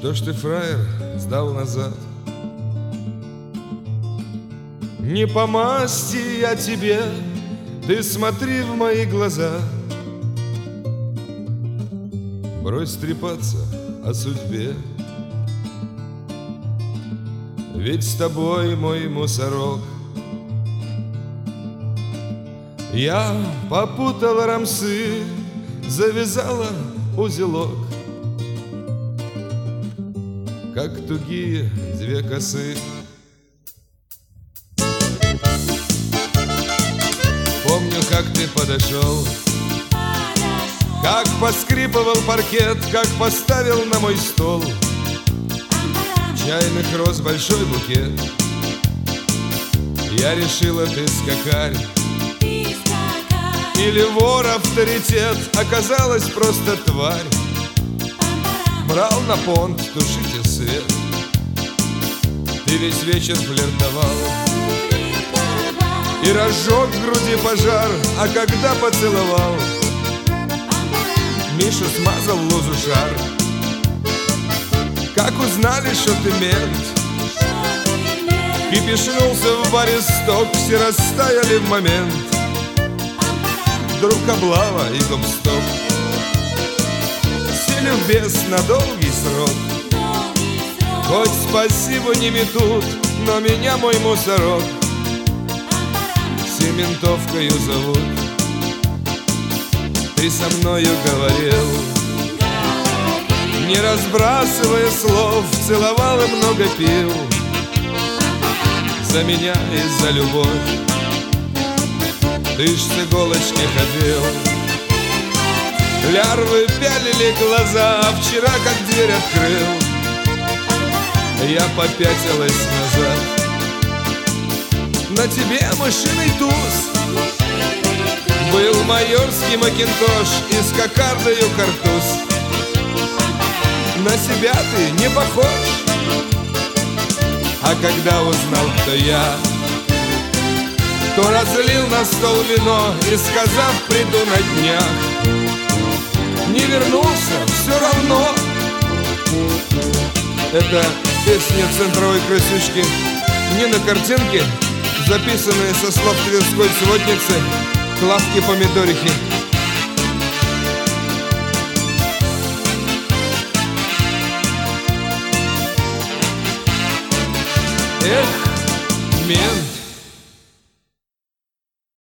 Что ж ты, фраер, сдал назад? Не по масти я тебе, ты смотри в мои глаза. Брось трепаться о судьбе, Ведь с тобой мой мусорок. Я попутала рамсы, завязала узелок Как тугие две косы. Помню, как ты подошел Как поскрипывал паркет, как поставил на мой стол Чайных роз большой букет. Я решила, ты скакарь. Или вор авторитет Оказалась просто тварь Брал на понт, тушите свет. Ты весь вечер флиртовал. И разжег в груди пожар А когда поцеловал? Миша смазал лозу шар Как узнали, что ты мент? Кипишнулся в баре сток Все растаяли в момент. Вдруг облава и гоп-стоп Бес на долгий срок. Хоть спасибо не метут, но меня мой мусорок. Все ментовкою зовут. Ты со мною говорил. Не разбрасывая слов, целовал и много пил. За меня и за любовь. Ты ж с иголочки ходил Лярвы пялили глаза а Вчера как дверь открыл. Я попятилась назад. На тебе мышиный туз. Был майорский макинтош И с кокардою картуз. На себя ты не похож. А когда узнал, кто я кто разлил на стол вино и сказав приду на днях Это песня центровой красючки Не на картинке, записанная со слов тверской сводницы Клавки Помидорихи. Эх, мент